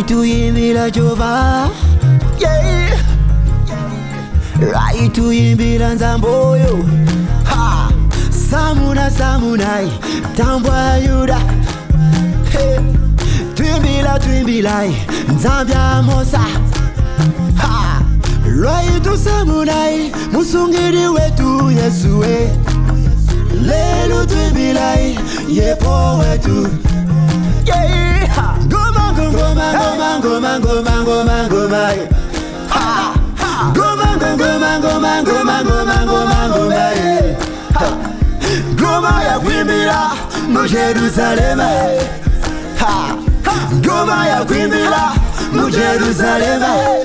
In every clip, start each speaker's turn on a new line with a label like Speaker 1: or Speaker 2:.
Speaker 1: tuyimbira jova yeah. Right rai tuyimbira nzamboyo ha. Samuna samunai. Tambwa yuda. Hey. twimbila twimbilai. Nzambya mosa. Ha. Lwai tusamunai musungiri wetu yesuwe lelu twimbilai. Yepo wetu 고마이 하 고만 고만 고만 고만 고만 고만 고마이 하 고마야 위미라 너 예루살렘에 하 고마야 위미라 너 예루살렘에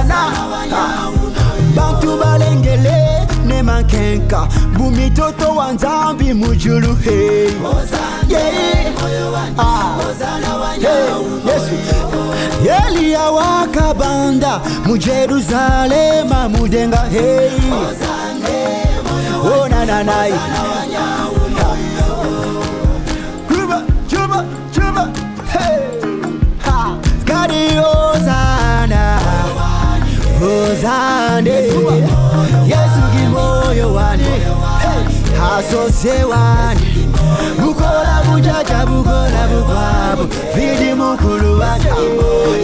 Speaker 1: ne mankenka bumitoto wa nzambi mujulu hey. ah. yesu eliya wakabanda mu jerusalema mudenga hey. onananai Cuba, Cuba, Cuba, hey, ha, Kari hasose wani, bukola bujaja bukola bukwabu, vidi mukulu wani,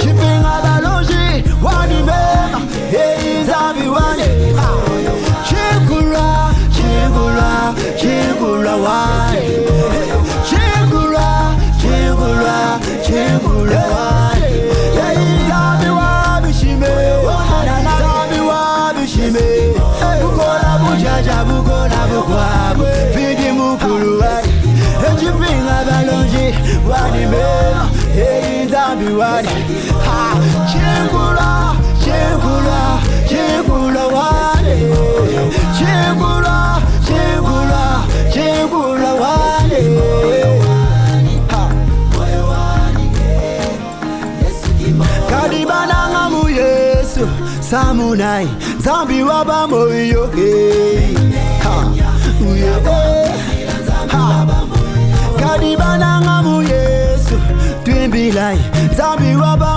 Speaker 1: chipinga balonji wani mema, hey, zambi wani, ha, chikula, chikula, chikula wani, chikula, chikula, chikula wani, hey, zambi wabishime, zambi wabishime, bukola bujaja bukola bukwabu, wani, ha, chikula, chikula wani, chikula, chikula, chikula wani, ha. kadibananga mu yesu samunai zambi waba moyo hey. Kadibananga mu